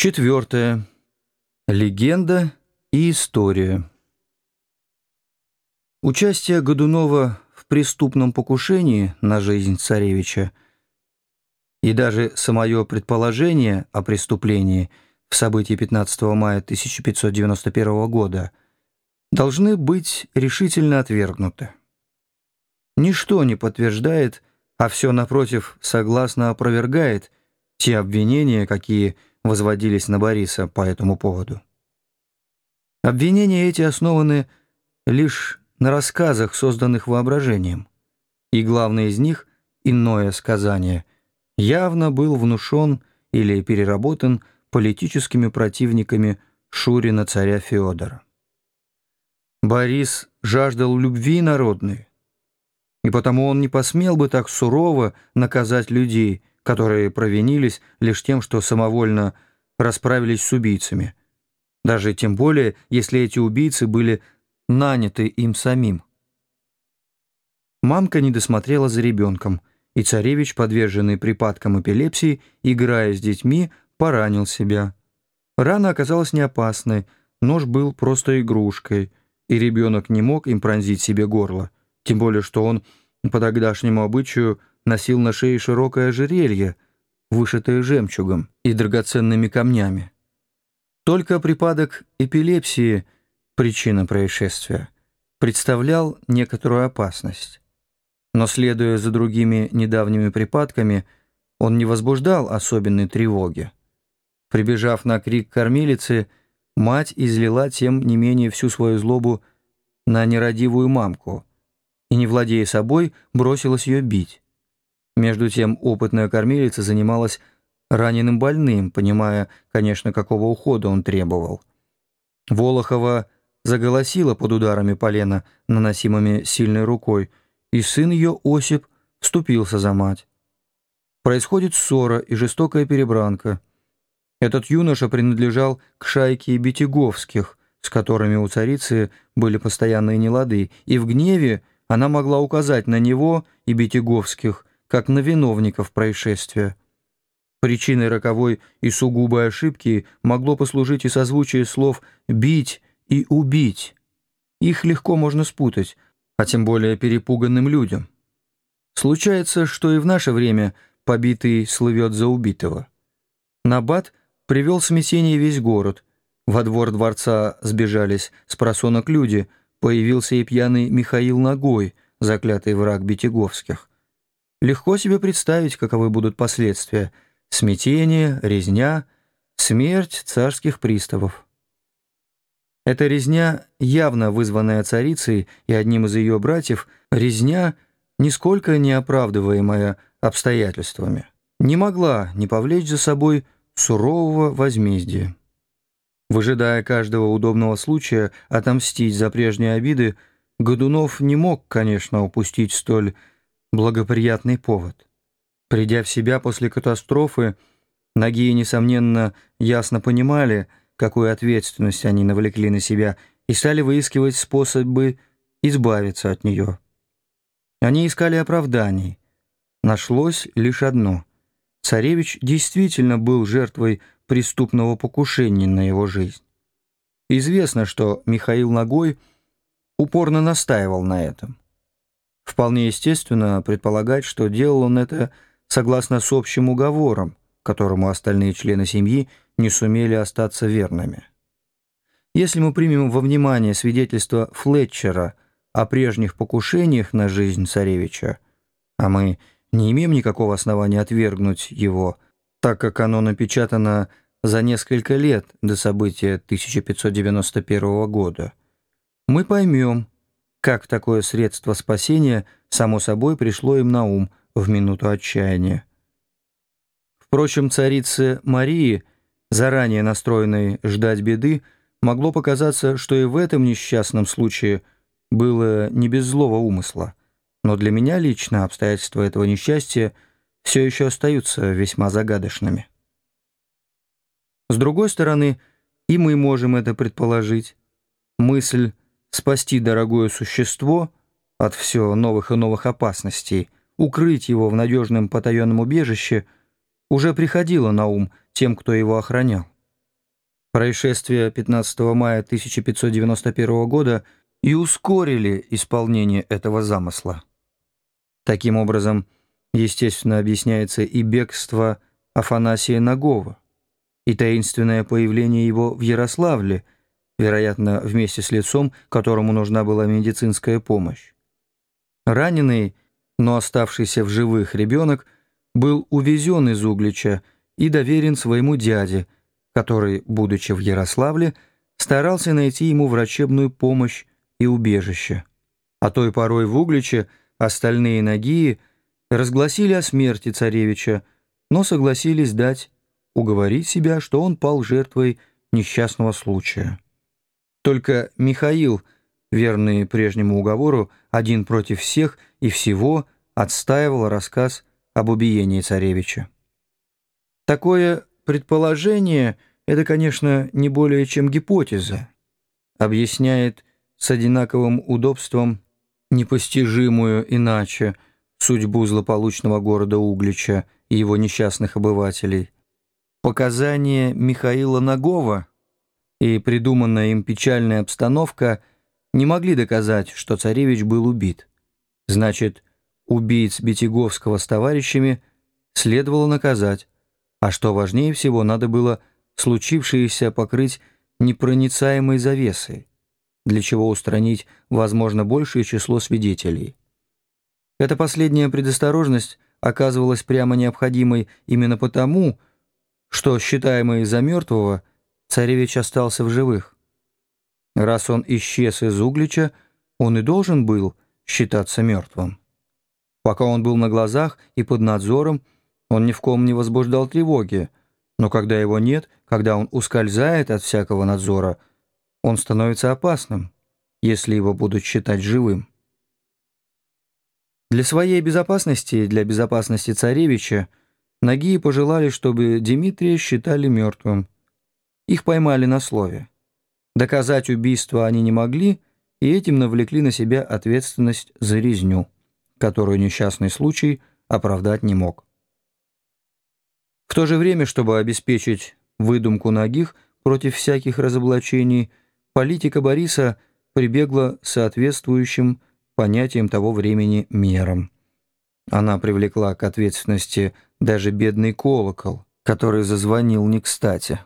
Четвертое. Легенда и история. Участие Годунова в преступном покушении на жизнь царевича и даже самое предположение о преступлении в событии 15 мая 1591 года должны быть решительно отвергнуты. Ничто не подтверждает, а все, напротив, согласно опровергает те обвинения, какие возводились на Бориса по этому поводу. Обвинения эти основаны лишь на рассказах, созданных воображением, и главное из них, иное сказание, явно был внушен или переработан политическими противниками Шурина царя Феодора. Борис жаждал любви народной, и потому он не посмел бы так сурово наказать людей, которые провинились лишь тем, что самовольно расправились с убийцами, даже тем более, если эти убийцы были наняты им самим. Мамка не досмотрела за ребенком, и царевич, подверженный припадкам эпилепсии, играя с детьми, поранил себя. Рана оказалась не опасной, нож был просто игрушкой, и ребенок не мог им пронзить себе горло, тем более что он, по тогдашнему обычаю, носил на шее широкое ожерелье, вышитое жемчугом и драгоценными камнями. Только припадок эпилепсии, причина происшествия, представлял некоторую опасность. Но, следуя за другими недавними припадками, он не возбуждал особенной тревоги. Прибежав на крик кормилицы, мать излила тем не менее всю свою злобу на нерадивую мамку и, не владея собой, бросилась ее бить. Между тем опытная кормилица занималась раненым больным, понимая, конечно, какого ухода он требовал. Волохова заголосила под ударами полена, наносимыми сильной рукой, и сын ее, Осип, вступился за мать. Происходит ссора и жестокая перебранка. Этот юноша принадлежал к шайке Бетеговских, с которыми у царицы были постоянные нелады, и в гневе она могла указать на него и Бетеговских как на виновников происшествия. Причиной роковой и сугубой ошибки могло послужить и созвучие слов «бить» и «убить». Их легко можно спутать, а тем более перепуганным людям. Случается, что и в наше время побитый слывет за убитого. Набат привел смятение весь город. Во двор дворца сбежались с просонок люди, появился и пьяный Михаил Ногой, заклятый враг Бетеговских. Легко себе представить, каковы будут последствия. Смятение, резня, смерть царских приставов. Эта резня, явно вызванная царицей и одним из ее братьев, резня, нисколько не оправдываемая обстоятельствами, не могла не повлечь за собой сурового возмездия. Выжидая каждого удобного случая отомстить за прежние обиды, Годунов не мог, конечно, упустить столь благоприятный повод. Придя в себя после катастрофы, ноги, несомненно, ясно понимали, какую ответственность они навлекли на себя, и стали выискивать способы избавиться от нее. Они искали оправданий. Нашлось лишь одно. Царевич действительно был жертвой преступного покушения на его жизнь. Известно, что Михаил Ногой упорно настаивал на этом. Вполне естественно предполагать, что делал он это согласно с общим уговором, которому остальные члены семьи не сумели остаться верными. Если мы примем во внимание свидетельство Флетчера о прежних покушениях на жизнь царевича, а мы не имеем никакого основания отвергнуть его, так как оно напечатано за несколько лет до события 1591 года, мы поймем, как такое средство спасения само собой пришло им на ум в минуту отчаяния. Впрочем, царице Марии, заранее настроенной ждать беды, могло показаться, что и в этом несчастном случае было не без злого умысла. Но для меня лично обстоятельства этого несчастья все еще остаются весьма загадочными. С другой стороны, и мы можем это предположить. Мысль спасти дорогое существо от все новых и новых опасностей, укрыть его в надежном потаенном убежище, уже приходило на ум тем, кто его охранял. происшествия 15 мая 1591 года и ускорили исполнение этого замысла. Таким образом, естественно, объясняется и бегство Афанасия Нагова, и таинственное появление его в Ярославле, вероятно, вместе с лицом, которому нужна была медицинская помощь. Раненый, но оставшийся в живых ребенок был увезен из Углича и доверен своему дяде, который, будучи в Ярославле, старался найти ему врачебную помощь и убежище. А той порой в Угличе остальные ноги разгласили о смерти царевича, но согласились дать уговорить себя, что он пал жертвой несчастного случая. Только Михаил, верный прежнему уговору, один против всех и всего, отстаивал рассказ об убиении царевича. Такое предположение — это, конечно, не более чем гипотеза, объясняет с одинаковым удобством непостижимую иначе судьбу злополучного города Углича и его несчастных обывателей. Показания Михаила Нагова и придуманная им печальная обстановка не могли доказать, что царевич был убит. Значит, убийц Бетяговского с товарищами следовало наказать, а что важнее всего, надо было случившееся покрыть непроницаемой завесой для чего устранить, возможно, большее число свидетелей. Эта последняя предосторожность оказывалась прямо необходимой именно потому, что, считаемый за мертвого, царевич остался в живых. Раз он исчез из Углича, он и должен был считаться мертвым. Пока он был на глазах и под надзором, он ни в ком не возбуждал тревоги, но когда его нет, когда он ускользает от всякого надзора – он становится опасным, если его будут считать живым. Для своей безопасности и для безопасности царевича Нагии пожелали, чтобы Дмитрия считали мертвым. Их поймали на слове. Доказать убийство они не могли, и этим навлекли на себя ответственность за резню, которую несчастный случай оправдать не мог. В то же время, чтобы обеспечить выдумку Нагих против всяких разоблачений – политика Бориса прибегла соответствующим понятиям того времени мерам. Она привлекла к ответственности даже бедный колокол, который зазвонил не кстати.